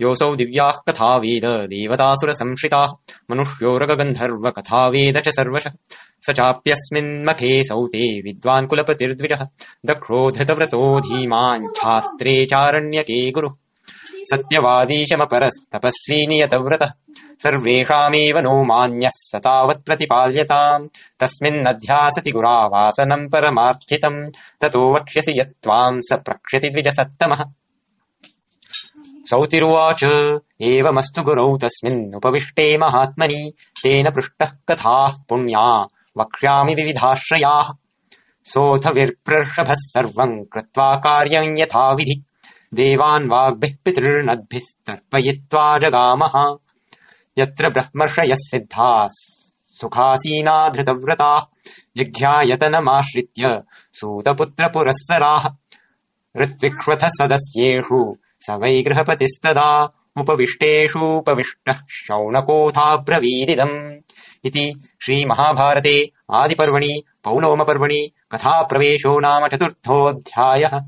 योऽसौ दिव्याः कथा वेद देवतासुरसंश्रिताः मनुष्योरगन्धर्वकथा वेद च सर्वशः। स चाप्यस्मिन्मखे सौते विद्वान् कुलपतिर्द्विजः दक्षो धृतव्रतो धीमान् छास्त्रे चारण्यके गुरुः। सत्यवादी शमपरस्तपस्वी नियतव्रतः सर्वेषामेव नो मान्यः स तावत् प्रतिपाल्यताम्। तस्मिन्नध्यासति गुरावासनम् परमार्थितम्। ततो वक्ष्यसि यत्त्वाम् स प्रक्ष्यति द्विजसत्तमः सौतिरुवाच। एवमस्तु गुरौ तस्मिन्नुपविष्टे महात्मनि। तेन पृष्टः कथाः पुण्या। वक्ष्यामि विविधाश्रयाः। सोऽथ विप्रर्षभः सर्वम् कृत्वा कार्यम् यथाविधि। देवान् वाग्भिः पितॄनद्भिस्तर्पयित्वा जगामः। यत्र ब्रह्मर्षयः सिद्धाः सुखासीना धृतव्रताः यज्ञायतनमाश्रित्य सूतपुत्रपुरःसराः। ऋत्विक्ष्वथ सदस्येषु स वै गृहपतिस्तदा उपविष्टेषूपविष्टः शौनकोऽथाब्रवीदिदम् इति श्रीमहाभारते आदिपर्वणि पौलोमपर्वणि कथाप्रवेशो नाम चतुर्थोऽध्यायः